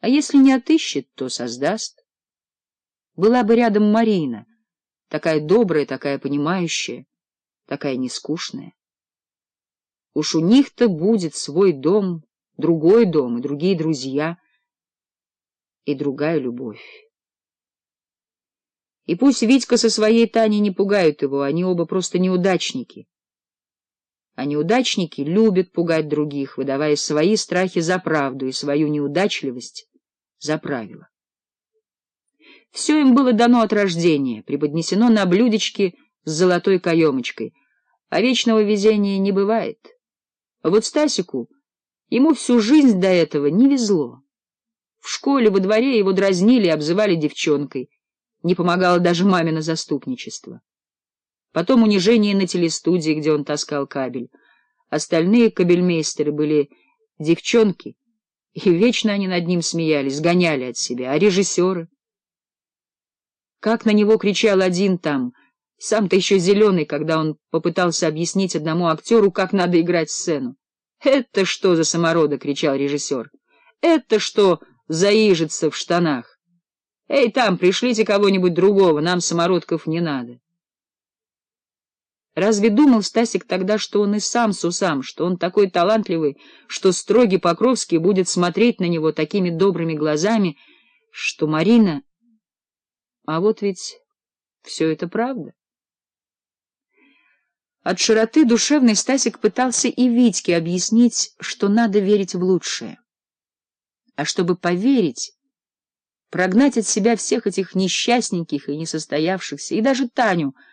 А если не отыщет, то создаст. Была бы рядом Марина, такая добрая, такая понимающая, такая нескучная. Уж у них-то будет свой дом, другой дом и другие друзья, и другая любовь. И пусть Витька со своей Таней не пугают его, они оба просто неудачники. А неудачники любят пугать других, выдавая свои страхи за правду и свою неудачливость за правило. Все им было дано от рождения, преподнесено на блюдечке с золотой каемочкой, а вечного везения не бывает. Вот Стасику, ему всю жизнь до этого не везло. В школе, во дворе его дразнили и обзывали девчонкой, не помогало даже мамино заступничество. Потом унижение на телестудии, где он таскал кабель. Остальные кабельмейстеры были девчонки, и вечно они над ним смеялись, гоняли от себя. А режиссеры? Как на него кричал один там, сам-то еще зеленый, когда он попытался объяснить одному актеру, как надо играть сцену. «Это что за саморода?» — кричал режиссер. «Это что заижится в штанах? Эй, там, пришлите кого-нибудь другого, нам самородков не надо». Разве думал Стасик тогда, что он и сам Сусам, что он такой талантливый, что строгий Покровский будет смотреть на него такими добрыми глазами, что Марина... А вот ведь все это правда. От широты душевной Стасик пытался и Витьке объяснить, что надо верить в лучшее. А чтобы поверить, прогнать от себя всех этих несчастненьких и несостоявшихся, и даже Таню —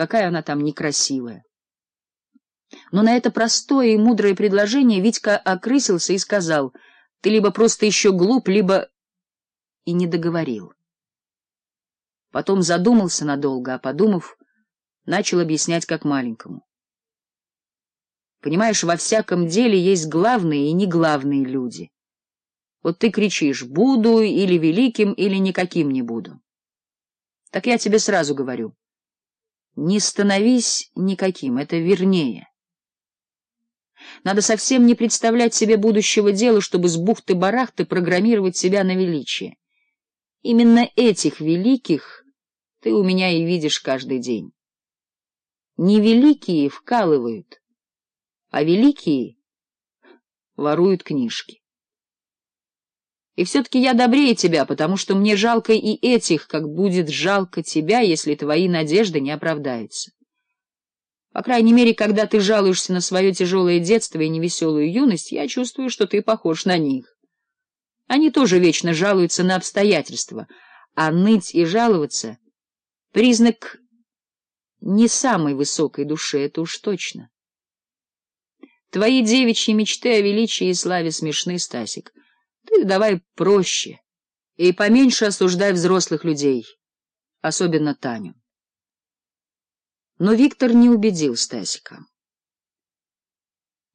какая она там некрасивая. Но на это простое и мудрое предложение Витька окрысился и сказал, «Ты либо просто еще глуп, либо...» И не договорил. Потом задумался надолго, а подумав, начал объяснять как маленькому. Понимаешь, во всяком деле есть главные и неглавные люди. Вот ты кричишь «буду» или «великим» или «никаким не буду». Так я тебе сразу говорю — не становись никаким, это вернее. Надо совсем не представлять себе будущего дела, чтобы с бухты-барахты программировать себя на величие. Именно этих великих ты у меня и видишь каждый день. Не великие вкалывают, а великие воруют книжки. И все-таки я добрее тебя, потому что мне жалко и этих, как будет жалко тебя, если твои надежды не оправдаются. По крайней мере, когда ты жалуешься на свое тяжелое детство и невеселую юность, я чувствую, что ты похож на них. Они тоже вечно жалуются на обстоятельства, а ныть и жаловаться — признак не самой высокой души, это уж точно. Твои девичьи мечты о величии и славе смешны, Стасик — ты давай проще и поменьше осуждай взрослых людей, особенно Таню. Но Виктор не убедил Стасика.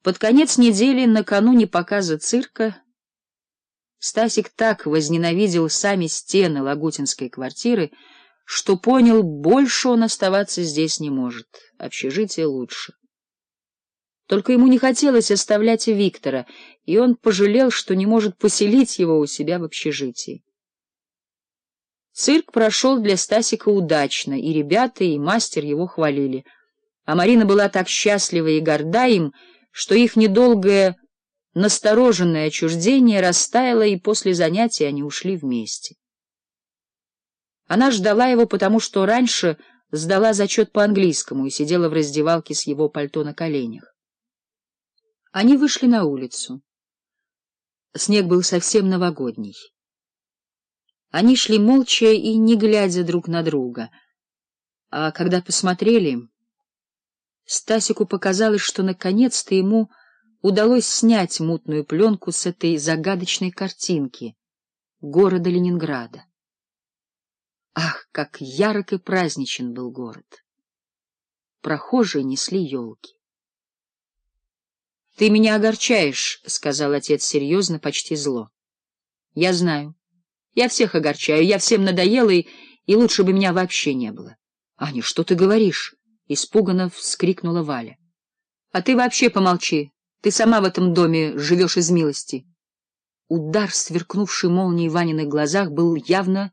Под конец недели, накануне показа цирка, Стасик так возненавидел сами стены лагутинской квартиры, что понял, больше он оставаться здесь не может, общежитие лучше. Только ему не хотелось оставлять Виктора, и он пожалел, что не может поселить его у себя в общежитии. Цирк прошел для Стасика удачно, и ребята, и мастер его хвалили. А Марина была так счастлива и горда им, что их недолгое настороженное отчуждение растаяло, и после занятий они ушли вместе. Она ждала его, потому что раньше сдала зачет по английскому и сидела в раздевалке с его пальто на коленях. Они вышли на улицу. Снег был совсем новогодний. Они шли молча и не глядя друг на друга. А когда посмотрели, Стасику показалось, что наконец-то ему удалось снять мутную пленку с этой загадочной картинки города Ленинграда. Ах, как ярок и праздничен был город! Прохожие несли елки. — Ты меня огорчаешь, — сказал отец серьезно, почти зло. — Я знаю. Я всех огорчаю, я всем надоела, и, и лучше бы меня вообще не было. — Аня, что ты говоришь? — испуганно вскрикнула Валя. — А ты вообще помолчи. Ты сама в этом доме живешь из милости. Удар, сверкнувший молнией в Аниных глазах, был явно...